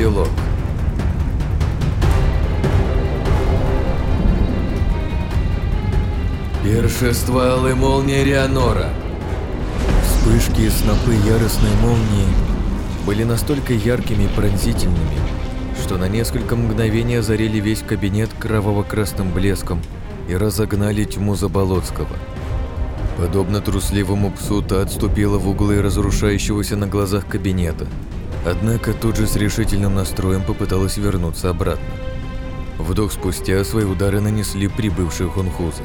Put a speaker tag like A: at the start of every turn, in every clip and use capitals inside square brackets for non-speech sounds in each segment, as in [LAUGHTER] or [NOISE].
A: Эпилог Пиршество Алой Молнии Рианора Вспышки и снопы яростной молнии были настолько яркими и пронзительными, что на несколько мгновений озарили весь кабинет кроваво-красным блеском и разогнали тьму Заболоцкого. Подобно трусливому псу, та отступила в углы разрушающегося на глазах кабинета, однако тут же с решительным настроем попыталась вернуться обратно. Вдох спустя свои удары нанесли прибывшие хунхузы.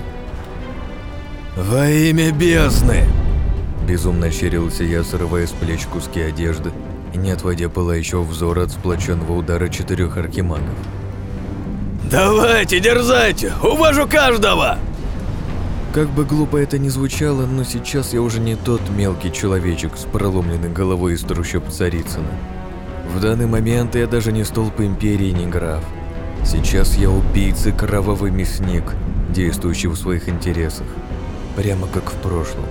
A: «Во имя бездны!» Безумно ощерился я, срывая с плеч куски одежды и не отводя пылающего взора от сплоченного удара четырех архимагов.
B: «Давайте, дерзайте! Уважу каждого!»
A: Как бы глупо это ни звучало, но сейчас я уже не тот мелкий человечек с проломленной головой из трущоб Царицына. В данный момент я даже не столб империи, не граф. Сейчас я убийца, кровавый мясник, действующий в своих интересах. Прямо как в прошлом.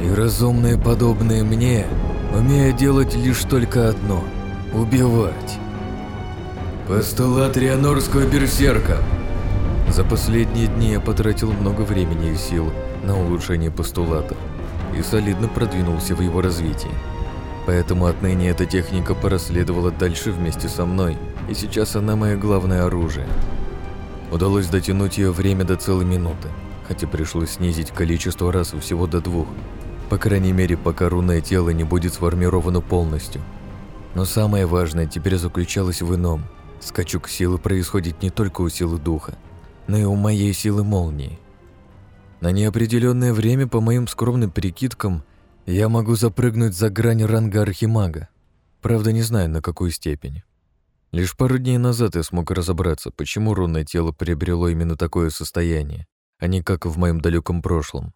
A: И разумные, подобные мне, умеют делать лишь только одно – убивать. Постулат Рианорского берсерка. За последние дни я потратил много времени и сил на улучшение постулата и солидно продвинулся в его развитии. Поэтому отныне эта техника проследовала дальше вместе со мной, и сейчас она мое главное оружие. Удалось дотянуть ее время до целой минуты, хотя пришлось снизить количество раз всего до двух, по крайней мере, пока рунное тело не будет сформировано полностью. Но самое важное теперь заключалось в ином – Скачок силы происходит не только у силы духа, но и у моей силы молнии. На неопределенное время, по моим скромным прикидкам, я могу запрыгнуть за грань ранга архимага. Правда, не знаю, на какую степень. Лишь пару дней назад я смог разобраться, почему рунное тело приобрело именно такое состояние, а не как в моем далеком прошлом.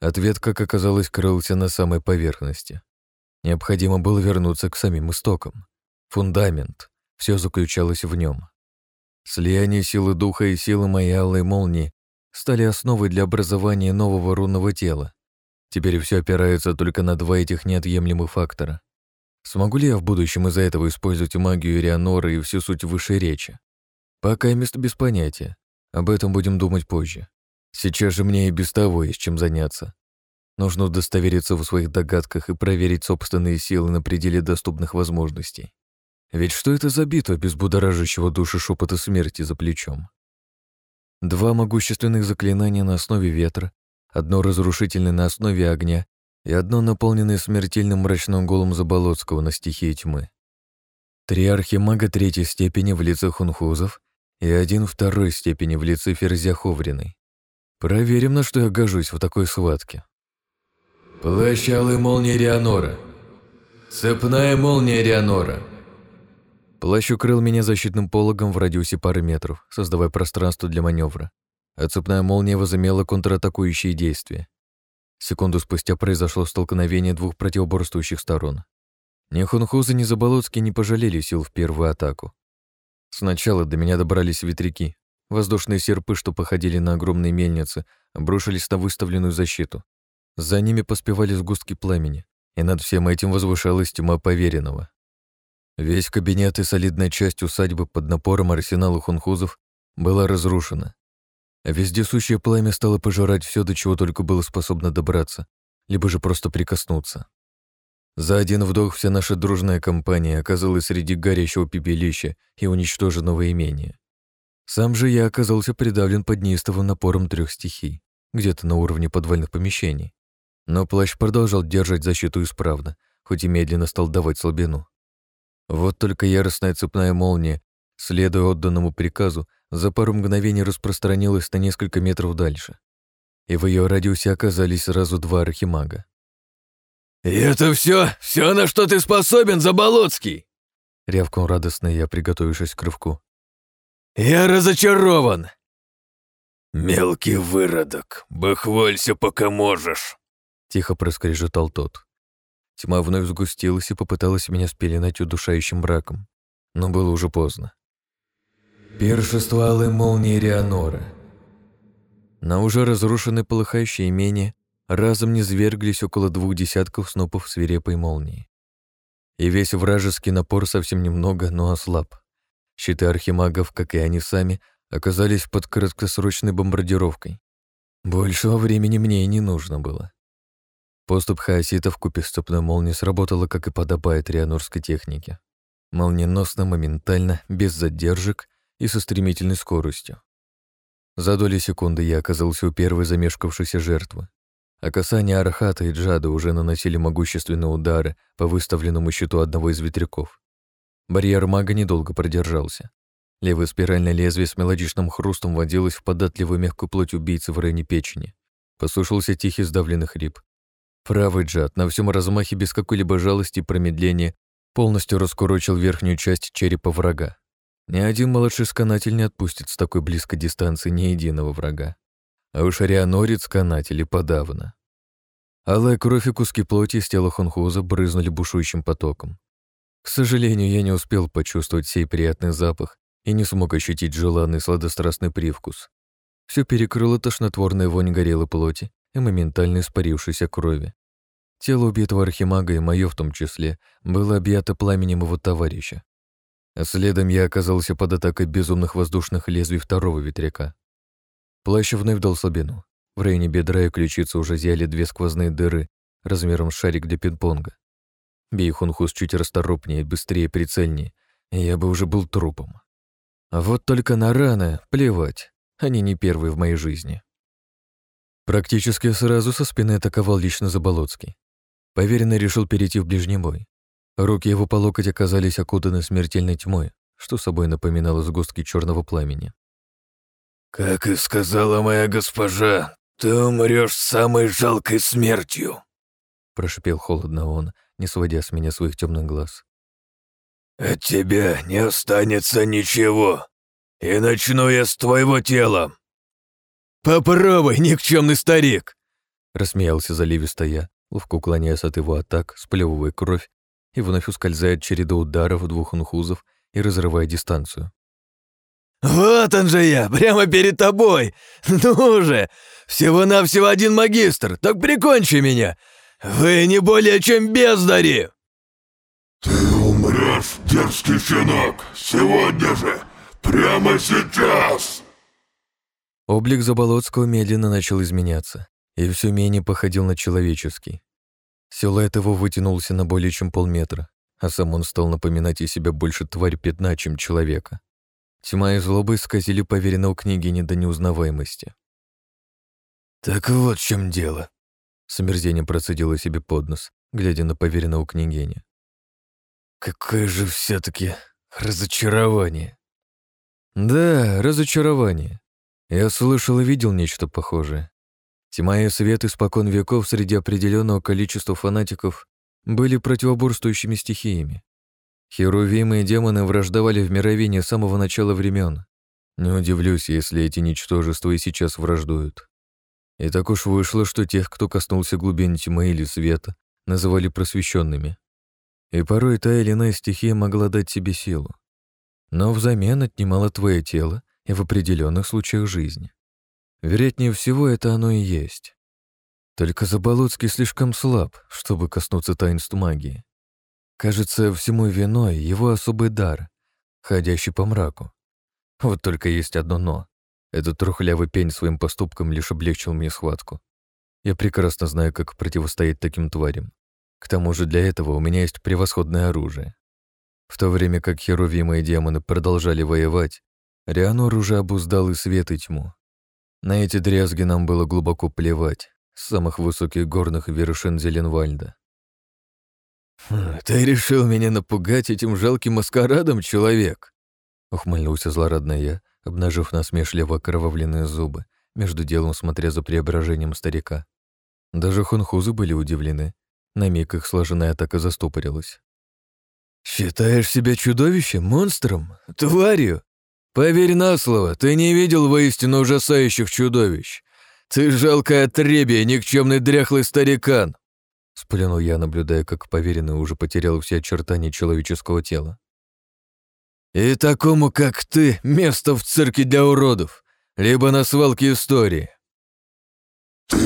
A: Ответ, как оказалось, крылся на самой поверхности. Необходимо было вернуться к самим истокам. Фундамент, все заключалось в нем. Слияние силы духа и силы моей алой молнии стали основой для образования нового рунного тела. Теперь все опирается только на два этих неотъемлемых фактора. Смогу ли я в будущем из-за этого использовать магию Рианора и всю суть высшей речи? Пока место без понятия. Об этом будем думать позже. Сейчас же мне и без того есть чем заняться. Нужно удостовериться в своих догадках и проверить собственные силы на пределе доступных возможностей. Ведь что это за битва без будоражащего души шепота смерти за плечом? Два могущественных заклинания на основе ветра, одно разрушительное на основе огня и одно наполненное смертельным мрачным голом Заболоцкого на стихии тьмы. Три архимага третьей степени в лице хунхузов и один второй степени в лице Ферзя Ховриной. Проверим, на что я гожусь в такой схватке.
B: Плащ алой молнии Рианора. Цепная молния Рианора.
A: Плащ укрыл меня защитным пологом в радиусе пары метров, создавая пространство для маневра. А молния возымела контратакующие действия. Секунду спустя произошло столкновение двух противоборствующих сторон. Ни Хунхузы, ни Заболоцкий не пожалели сил в первую атаку. Сначала до меня добрались ветряки. Воздушные серпы, что походили на огромные мельницы, обрушились на выставленную защиту. За ними поспевали сгустки пламени, и над всем этим возвышалась тьма поверенного. Весь кабинет и солидная часть усадьбы под напором арсенала хунхузов была разрушена. Вездесущее пламя стало пожирать все, до чего только было способно добраться, либо же просто прикоснуться. За один вдох вся наша дружная компания оказалась среди горящего пепелища и уничтоженного имения. Сам же я оказался придавлен под неистовым напором трех стихий, где-то на уровне подвальных помещений. Но плащ продолжал держать защиту исправно, хоть и медленно стал давать слабину. Вот только яростная цепная молния, следуя отданному приказу, за пару мгновений распространилась на несколько метров дальше. И в ее радиусе оказались сразу два архимага.
B: «И это все, все, на что ты способен, Заболоцкий!»
A: Рявкнул радостно я, приготовившись к рывку.
B: «Я разочарован!»
C: «Мелкий выродок, бахвалься, пока можешь!»
A: Тихо проскрежетал тот. Тьма вновь сгустилась и попыталась меня спеленать удушающим браком, но было уже поздно.
B: Пиршество алой молнии Рианора.
A: На уже разрушенное полыхающее имение разом не зверглись около двух десятков снопов свирепой молнии. и весь вражеский напор совсем немного, но ослаб. Щиты архимагов, как и они сами, оказались под краткосрочной бомбардировкой. Большего времени мне и не нужно было. Поступ хаоситов купе стопной молнии сработала, как и подобает рианорской технике. Молниеносно, моментально, без задержек и со стремительной скоростью. За доли секунды я оказался у первой замешкавшейся жертвы. А касания Архата и Джада уже наносили могущественные удары по выставленному щиту одного из ветряков. Барьер мага недолго продержался. Левое спиральное лезвие с мелодичным хрустом водилось в податливую мягкую плоть убийцы в районе печени. Послушался тихий сдавленный хрип. Правый джад на всем размахе без какой-либо жалости и промедления полностью раскурочил верхнюю часть черепа врага. Ни один младший сканатель не отпустит с такой близкой дистанции ни единого врага. А уж арианорец канатели подавно. Алая кровь и куски плоти из тела Хунхуза брызнули бушующим потоком. К сожалению, я не успел почувствовать сей приятный запах и не смог ощутить желанный сладострастный привкус. Все перекрыло тошнотворная вонь горелой плоти и моментально испарившейся крови. Тело убитого архимага и мое в том числе было объято пламенем его товарища. Следом я оказался под атакой безумных воздушных лезвий второго ветряка. Плащ вновь дал слабину. В районе бедра и ключицы уже зияли две сквозные дыры размером с шарик для пинг-понга. Бей чуть расторопнее, быстрее, прицельнее, и я бы уже был трупом. А вот только на раны плевать, они не первые в моей жизни. Практически сразу со спины атаковал лично Заболоцкий. Поверенный решил перейти в ближний бой. Руки его по локоть оказались окутаны смертельной тьмой, что собой напоминало сгустки черного пламени.
C: «Как и сказала моя госпожа, ты умрешь самой жалкой смертью»,
A: прошипел холодно он, не сводя с меня своих темных глаз.
C: «От тебя не останется ничего, и начну я с твоего тела».
B: «Попробуй, никчемный старик!»
A: Рассмеялся заливисто я, ловко уклоняясь от его атак, сплевывая кровь и вновь ускользает череда ударов двух нхузов и разрывая дистанцию.
B: «Вот он же я, прямо перед тобой! Ну же! Всего-навсего один магистр, так прикончи меня! Вы не более чем бездари!»
D: «Ты умрешь, дерзкий щенок, сегодня же, прямо сейчас!»
A: Облик Заболоцкого медленно начал изменяться и все менее походил на человеческий. Силуэт его вытянулся на более чем полметра, а сам он стал напоминать из себя больше тварь пятна, чем человека. Тьма и злоба исказили поверенного княгини до неузнаваемости.
B: «Так вот в чем дело», —
A: с омерзением процедила себе под нос, глядя на поверенного княгиня.
B: «Какое же все таки разочарование!»
A: «Да, разочарование. Я слышал и видел нечто похожее. Тьма и свет испокон веков среди определенного количества фанатиков были противоборствующими стихиями. Херувимы и демоны враждовали в мировине с самого начала времен. Не удивлюсь, если эти ничтожества и сейчас враждуют. И так уж вышло, что тех, кто коснулся глубин тьмы или света, называли просвещенными. И порой та или иная стихия могла дать себе силу. Но взамен отнимала твое тело и в определенных случаях жизни. Вероятнее всего, это оно и есть. Только Заболоцкий слишком слаб, чтобы коснуться таинств магии. Кажется, всему виной его особый дар, ходящий по мраку. Вот только есть одно «но». Этот трухлявый пень своим поступком лишь облегчил мне схватку. Я прекрасно знаю, как противостоять таким тварям. К тому же для этого у меня есть превосходное оружие. В то время как херувимы и демоны продолжали воевать, Рианор уже обуздал и свет, и тьму. На эти дрязги нам было глубоко плевать, с самых высоких горных вершин Зеленвальда.
B: «Хм, «Ты решил меня напугать этим жалким маскарадом, человек?»
A: Ухмыльнулся злорадно я, обнажив насмешливо окровавленные зубы, между делом смотря за преображением старика. Даже хунхузы были удивлены. На миг их сложенная атака застопорилась.
B: «Считаешь себя чудовищем, монстром, тварью? Поверь на слово, ты не видел воистину ужасающих чудовищ. Ты жалкое отребие, никчемный дряхлый старикан!»
A: Сплюнул я, наблюдая, как поверенный уже потерял все очертания человеческого тела.
B: «И такому, как ты, место в цирке для уродов, либо на свалке истории».
D: «Ты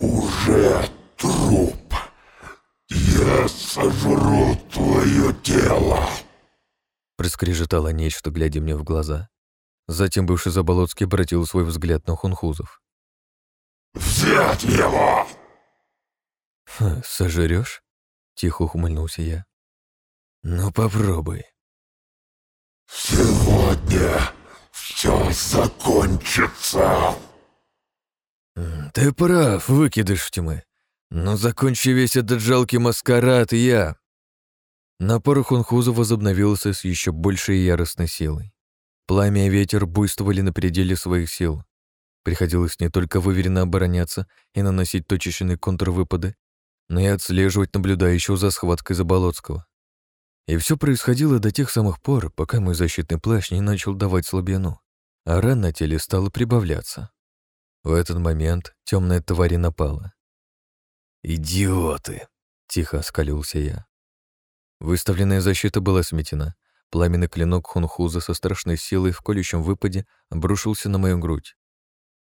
D: уже труп. Я сожру твое тело!»
A: Проскрежетало нечто, глядя мне в глаза. Затем бывший Заболоцкий обратил свой взгляд на хунхузов.
D: «Взять его!»
A: «Сожрешь?» — тихо ухмыльнулся я. «Ну, попробуй».
D: «Сегодня все закончится!»
A: «Ты прав, выкидыш тьмы. Но закончи весь этот жалкий маскарад я!» Напор хунхуза возобновился с еще большей яростной силой. Пламя и ветер буйствовали на пределе своих сил. Приходилось не только выверенно обороняться и наносить точечные контрвыпады, но и отслеживать наблюдающего за схваткой Заболоцкого. И все происходило до тех самых пор, пока мой защитный плащ не начал давать слабину, а ран на теле стала прибавляться. В этот момент темная тварь напала. «Идиоты!» — тихо оскалился я. Выставленная защита была сметена. Пламенный клинок Хунхуза со страшной силой в колющем выпаде обрушился на мою грудь.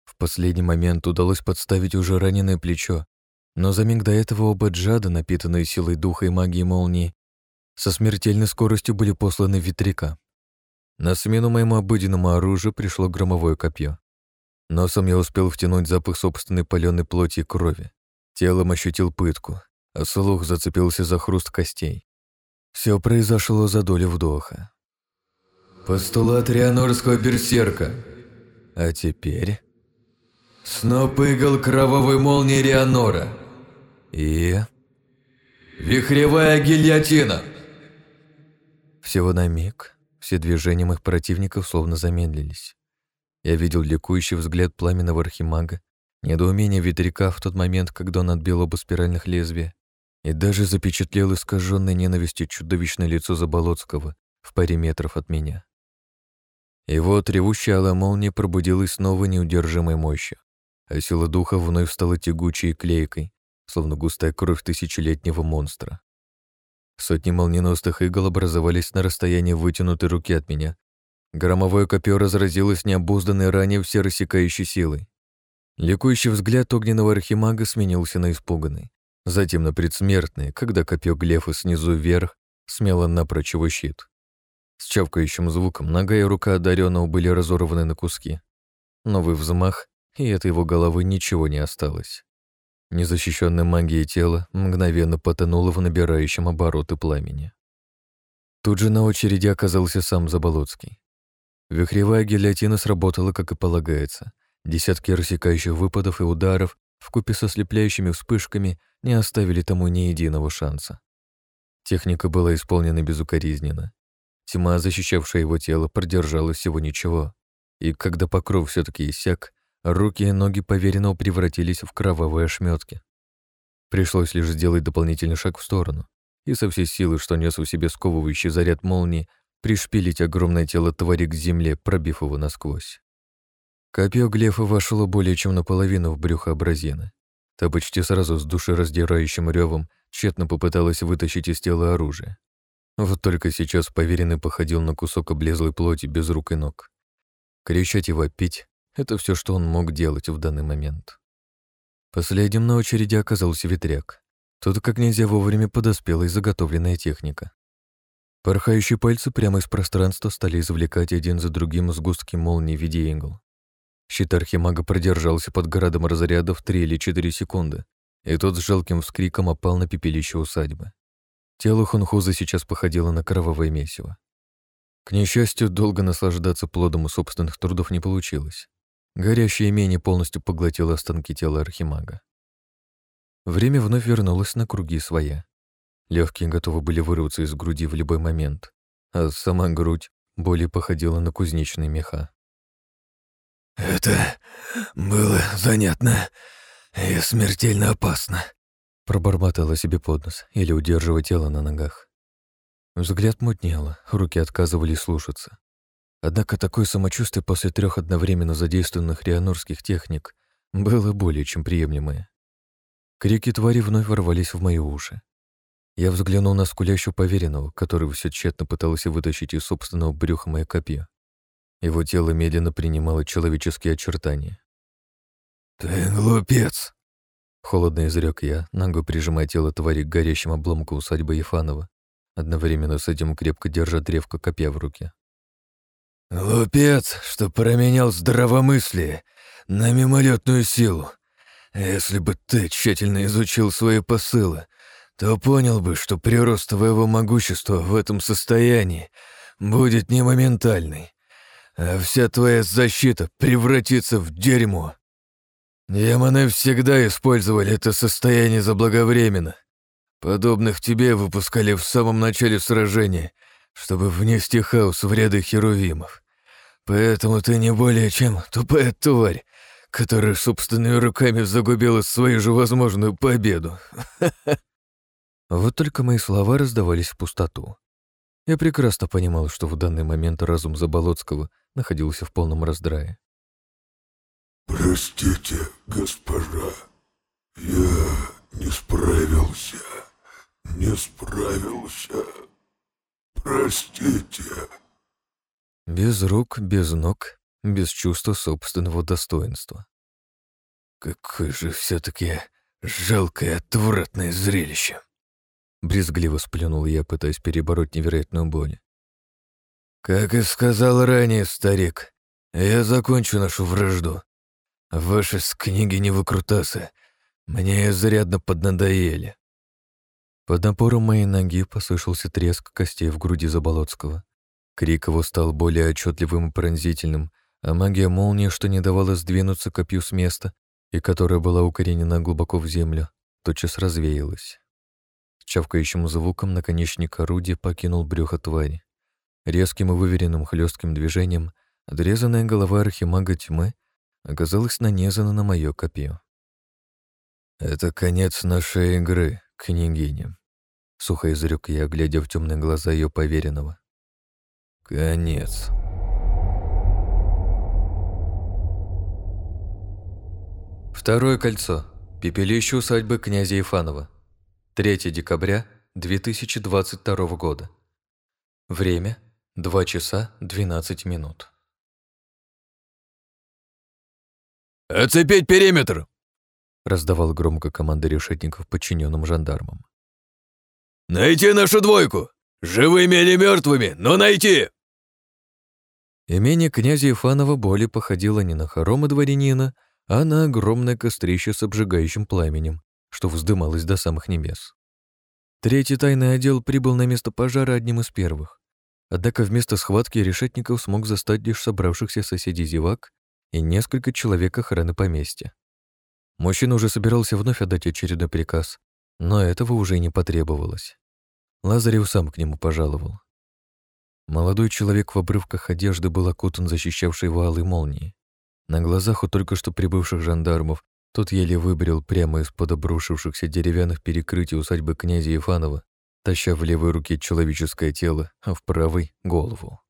A: В последний момент удалось подставить уже раненое плечо, но за миг до этого оба джада, напитанные силой духа и магии молнии, со смертельной скоростью были посланы в ветряка. На смену моему обыденному оружию пришло громовое копье. Носом я успел втянуть запах собственной паленой плоти и крови. Телом ощутил пытку, а слух зацепился за хруст костей. Все произошло за долю вдоха. Постулат Рианорского берсерка. А теперь... Сноп игл кровавой молнии Рианора. И... Вихревая гильотина! Всего на миг все движения моих противников словно замедлились. Я видел ликующий взгляд пламенного архимага, недоумение ветряка в тот момент, когда он отбил оба спиральных лезвия, и даже запечатлел искаженное ненавистью чудовищное лицо Заболоцкого в паре метров от меня. И вот ревущая алая молния пробудилась снова неудержимой мощью, а сила духа вновь стала тягучей и клейкой, словно густая кровь тысячелетнего монстра. Сотни молниеносных игл образовались на расстоянии вытянутой руки от меня. Громовое копье разразилось необузданной ранее все рассекающей силой. Ликующий взгляд огненного архимага сменился на испуганный. Затем на предсмертный, когда копье Глефа снизу вверх смело напрочь его щит. С чавкающим звуком нога и рука одаренного были разорваны на куски. Новый взмах, и от его головы ничего не осталось. Незащищенное магией тело мгновенно потонуло в набирающем обороты пламени. Тут же на очереди оказался сам Заболоцкий. Вихревая гильотина сработала, как и полагается. Десятки рассекающих выпадов и ударов вкупе со слепляющими вспышками не оставили тому ни единого шанса. Техника была исполнена безукоризненно. Тьма, защищавшая его тело, продержалась всего ничего. И когда покров все таки иссяк, руки и ноги поверенного превратились в кровавые ошметки. Пришлось лишь сделать дополнительный шаг в сторону и со всей силы, что нес в себе сковывающий заряд молнии, пришпилить огромное тело твари к земле, пробив его насквозь. Копье Глефа вошло более чем наполовину в брюхо абразины. Та почти сразу с душераздирающим ревом тщетно попыталась вытащить из тела оружие. Вот только сейчас поверенный походил на кусок облезлой плоти без рук и ног. Кричать и вопить — это все, что он мог делать в данный момент. Последним на очереди оказался ветряк. Тут как нельзя вовремя подоспела и заготовленная техника. Порхающие пальцы прямо из пространства стали извлекать один за другим сгустки молнии в виде игл. Щит архимага продержался под градом разрядов три или четыре секунды, и тот с жалким вскриком опал на пепелище усадьбы. Тело Хунхуза сейчас походило на кровавое месиво. К несчастью, долго наслаждаться плодом собственных трудов не получилось. Горящее имение полностью поглотило останки тела архимага. Время вновь вернулось на круги своя. Легкие готовы были вырваться из груди в любой момент, а сама грудь более походила на кузнечные меха.
B: «Это было занятно и смертельно опасно»,
A: пробормотала себе под нос, или удерживая тело на ногах. Взгляд мутнело, руки отказывались слушаться. Однако такое самочувствие после трех одновременно задействованных рианорских техник было более чем приемлемое. Крики твари вновь ворвались в мои уши. Я взглянул на скулящую поверенного, который все тщетно пытался вытащить из собственного брюха мое копье. Его тело медленно принимало человеческие очертания.
B: «Ты глупец!»
A: Холодно изрек я, ногой прижимая тело твари к горящим обломку усадьбы Ефанова, одновременно с этим крепко держа древко копья в руке.
B: «Лупец, что променял здравомыслие на мимолетную силу. Если бы ты тщательно изучил свои посылы, то понял бы, что прирост твоего могущества в этом состоянии будет не моментальный, а вся твоя защита превратится в дерьмо. Демоны всегда использовали это состояние заблаговременно. Подобных тебе выпускали в самом начале сражения, чтобы внести хаос в ряды херувимов. Поэтому ты не более чем тупая тварь, которая собственными руками загубила свою же возможную победу. [LAUGHS]
A: Вот только мои слова раздавались в пустоту. Я прекрасно понимал, что в данный момент разум Заболоцкого находился в полном раздрае.
D: «Простите, госпожа, я не справился, не справился. Простите».
A: Без рук, без ног, без чувства собственного достоинства.
B: Какое же все таки жалкое, отвратное зрелище.
A: Брезгливо сплюнул я, пытаясь перебороть невероятную боль.
B: Как и сказал ранее старик, я закончу нашу вражду. Ваши с книги не выкрутасы. Мне изрядно поднадоели.
A: Под напором моей ноги послышался треск костей в груди Заболоцкого. Крик его стал более отчетливым и пронзительным, а магия молнии, что не давала сдвинуться копью с места и которая была укоренена глубоко в землю, тотчас развеялась. С чавкающим звуком наконечник орудия покинул брюхо твари. Резким и выверенным хлестким движением отрезанная голова архимага тьмы оказалась нанизана на мое копье.
B: «Это конец нашей игры, княгиня», — сухо изрек я, глядя в темные глаза ее поверенного. «Конец».
A: Второе кольцо. Пепелище усадьбы князя Ифанова. 3 декабря 2022 года. Время 2 часа 12 минут.
B: «Оцепить периметр!»
A: — раздавал громко команда решетников подчиненным жандармам.
B: «Найти нашу двойку! Живыми или мертвыми, но найти!»
A: Имение князя Ифанова более походило не на хоромы дворянина, а на огромное кострище с обжигающим пламенем, что вздымалось до самых небес. Третий тайный отдел прибыл на место пожара одним из первых. Однако вместо схватки решетников смог застать лишь собравшихся соседей зевак и несколько человек охраны поместья. Мужчина уже собирался вновь отдать очередной приказ, но этого уже не потребовалось. Лазарев сам к нему пожаловал. Молодой человек в обрывках одежды был окутан защищавшей его алой молнией. На глазах у только что прибывших жандармов тот еле выбрел прямо из-под обрушившихся деревянных перекрытий усадьбы князя Ефанова, таща в левой руке человеческое тело, а в правой — голову.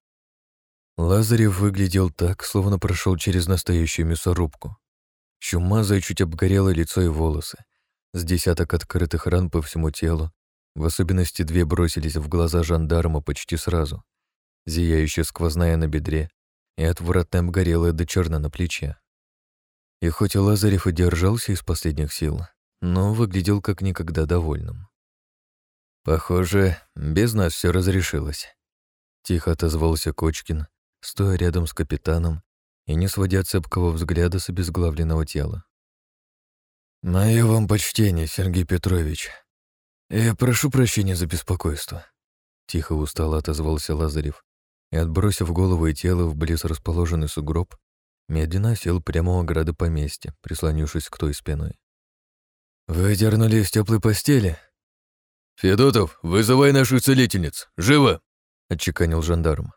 A: Лазарев выглядел так, словно прошел через настоящую мясорубку. Чумазое чуть обгорело лицо и волосы. С десяток открытых ран по всему телу. В особенности две бросились в глаза жандарма почти сразу. Зияющая сквозная на бедре и отвратно обгорелая до черна на плече. И хоть Лазарев и держался из последних сил, но выглядел как никогда довольным. «Похоже, без нас все разрешилось», — тихо отозвался Кочкин, стоя рядом с капитаном и не сводя цепкого взгляда с обезглавленного тела.
B: «Мое вам почтение, Сергей Петрович. Я прошу прощения за беспокойство», — тихо устало отозвался Лазарев и, отбросив голову и тело в близ расположенный сугроб, Медленно сел прямо у ограды поместья, прислонившись к той спиной.
A: «Вы дернули из теплой постели?»
B: «Федотов, вызывай нашу целительниц! Живо!»
A: — отчеканил жандарм.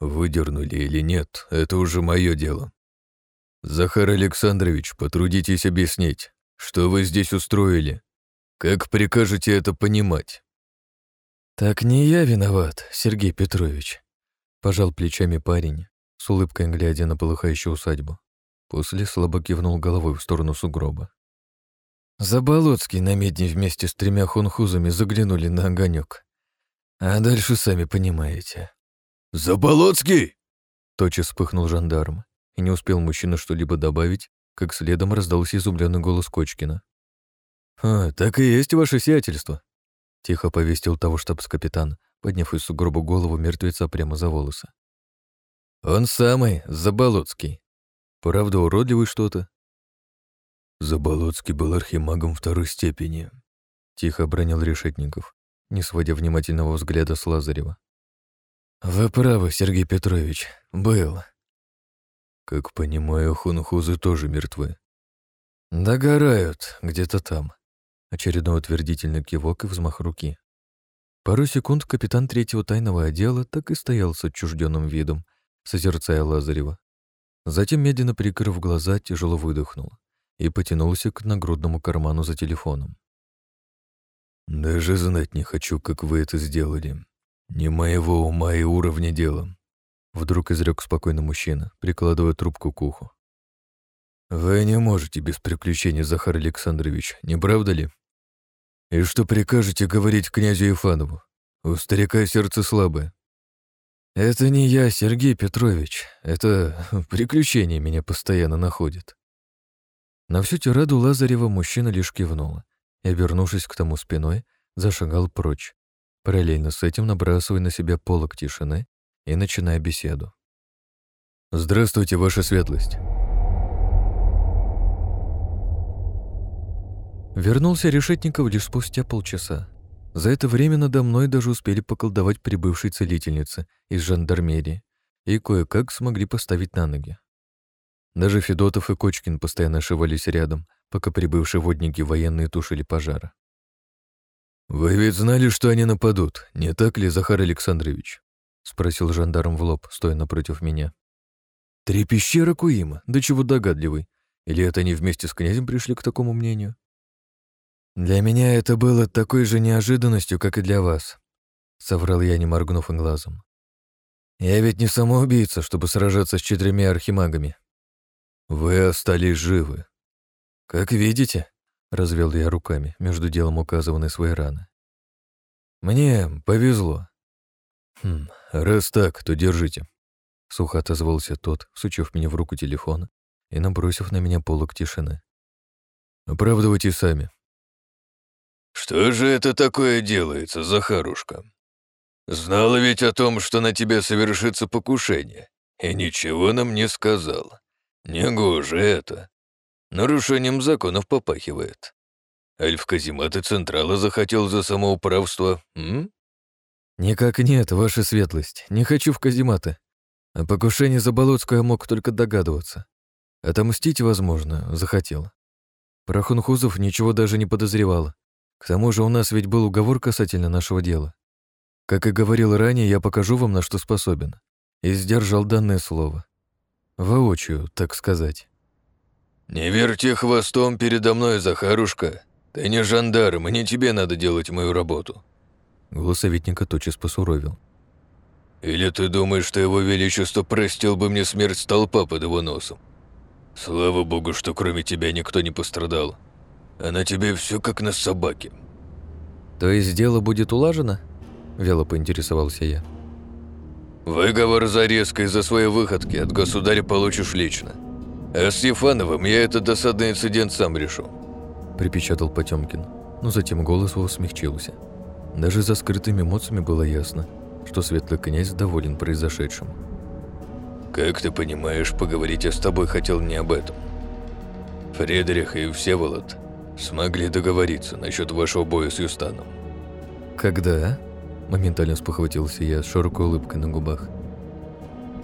B: «Выдернули или нет, это уже мое дело. Захар Александрович, потрудитесь объяснить, что вы здесь устроили. Как прикажете это понимать?»
A: «Так не я виноват, Сергей Петрович», — пожал плечами парень, с улыбкой глядя на полыхающую усадьбу. После слабо кивнул головой в сторону сугроба. Заболоцкий на медне вместе с тремя хунхузами заглянули на огонек. А дальше сами понимаете.
B: «Заболоцкий!»
A: Тотчас вспыхнул жандарм, и не успел мужчина что-либо добавить, как следом раздался изумленный голос Кочкина. «А, так и есть ваше сиятельство», — тихо повестил того штабс-капитан, подняв из сугроба голову мертвеца прямо за волосы. «Он самый, Заболоцкий. Правда, уродливый что-то?»
B: Заболоцкий был архимагом второй степени, — тихо обронил Решетников, не сводя внимательного взгляда с Лазарева.
A: «Вы правы, Сергей Петрович, был».
B: «Как понимаю, хунхузы тоже мертвы».
A: «Догорают, где-то там». Очередной утвердительный кивок и взмах руки. Пару секунд капитан третьего тайного отдела так и стоял с отчужденным видом, созерцая Лазарева. Затем, медленно прикрыв глаза, тяжело выдохнул и потянулся к нагрудному карману за телефоном.
B: «Даже знать не хочу, как вы это сделали. Не моего ума и уровня делом», — вдруг изрек спокойно мужчина, прикладывая трубку к уху. «Вы не можете без приключений, Захар Александрович, не правда ли? И что прикажете говорить князю Ифанову? У старика сердце слабое.
A: «Это не я, Сергей Петрович. Это [LAUGHS] приключения меня постоянно находят». На всю тираду Лазарева мужчина лишь кивнул и, обернувшись к тому спиной, зашагал прочь, параллельно с этим набрасывая на себя полок тишины и начиная беседу.
B: «Здравствуйте, ваша светлость!»
A: Вернулся Решетников лишь спустя полчаса. За это время надо мной даже успели поколдовать прибывшие целительницы из жандармерии и кое-как смогли поставить на ноги. Даже Федотов и Кочкин постоянно ошивались рядом, пока прибывшие водники военные тушили пожара.
B: «Вы ведь знали, что они нападут, не так ли, Захар Александрович?» — спросил жандарм в лоб, стоя напротив меня.
A: «Три пещеры Куима, да чего догадливый. Или это они вместе с князем пришли к такому мнению?» «Для меня это было такой же неожиданностью, как и для вас», — соврал я, не моргнув и глазом. «Я ведь не самоубийца, чтобы сражаться с четырьмя архимагами».
B: «Вы остались живы»,
A: «Как видите», — развел я руками, между делом указывая на свои раны. «Мне повезло».
B: «Хм, раз так, то держите», — сухо отозвался тот, сучив мне в руку телефон и набросив на меня полок тишины. «Оправдывайте сами».
C: «Что же это такое делается, Захарушка? Знала ведь о том, что на тебя совершится покушение, и ничего нам не сказал. Негоже это. Нарушением законов попахивает. Альф Казимат Централа захотел за самоуправство, м?
A: Никак нет, ваша светлость. Не хочу в Казиматы. О покушении за Болотскую мог только догадываться. Отомстить, возможно, захотел. Про Хунхузов ничего даже не подозревал. К тому же у нас ведь был уговор касательно нашего дела. Как и говорил ранее, я покажу вам, на что способен. И сдержал данное слово. Воочию, так сказать.
C: «Не верьте хвостом передо мной, Захарушка. Ты не жандарм, и не тебе надо делать мою работу».
A: Голос советника тотчас посуровил.
C: «Или ты думаешь, что его величество простил бы мне смерть столпа под его носом? Слава богу, что кроме тебя никто не пострадал. А на тебе все как на собаке».
A: «То есть дело будет улажено?» – вело поинтересовался я.
C: «Выговор за резкой за свои выходки от государя получишь лично. А с Ефановым я этот досадный инцидент сам решу», –
A: припечатал Потемкин, но затем голос его смягчился. Даже за скрытыми эмоциями было ясно, что светлый князь доволен произошедшим.
C: «Как ты понимаешь, поговорить я с тобой хотел не об этом. Фредерих и Всеволод смогли договориться насчет вашего боя с Юстаном».
A: «Когда?» – моментально спохватился я с широкой улыбкой на губах.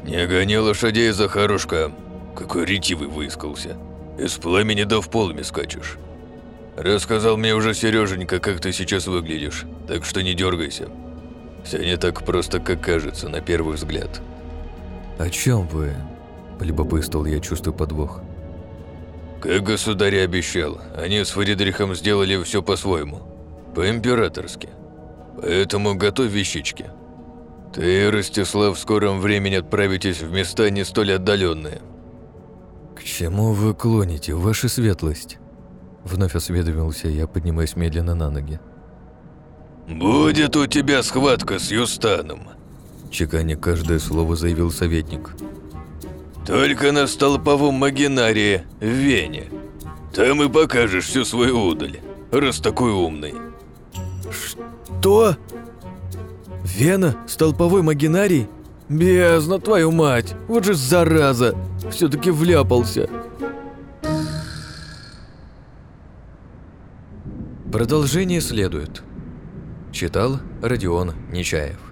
C: «Не гони лошадей, Захарушка!» Какой ретивый выискался. Из пламени да в полами скачешь. Рассказал мне уже Сереженька, как ты сейчас выглядишь, так что не дергайся. Все не так просто, как кажется на первый взгляд.
A: О чем вы? Полюбопытствовал я, чувствую подвох.
C: Как государь обещал, они с Фридрихом сделали все по-своему. По-императорски. Поэтому готовь вещички. Ты и Ростислав в скором времени отправитесь в места не столь отдаленные.
A: «К чему вы клоните, ваша светлость?» Вновь осведомился я, поднимаясь медленно на ноги.
C: «Будет у тебя схватка с Юстаном»,
A: чеканя каждое слово заявил советник.
C: Только на столповом магинарии в Вене. Там и покажешь всю свою удаль, раз такой умный.
A: Что? Вена? Столповой магинарий? Бездна, твою мать! Вот же зараза! Все-таки вляпался. Продолжение следует. Читал Родион Нечаев.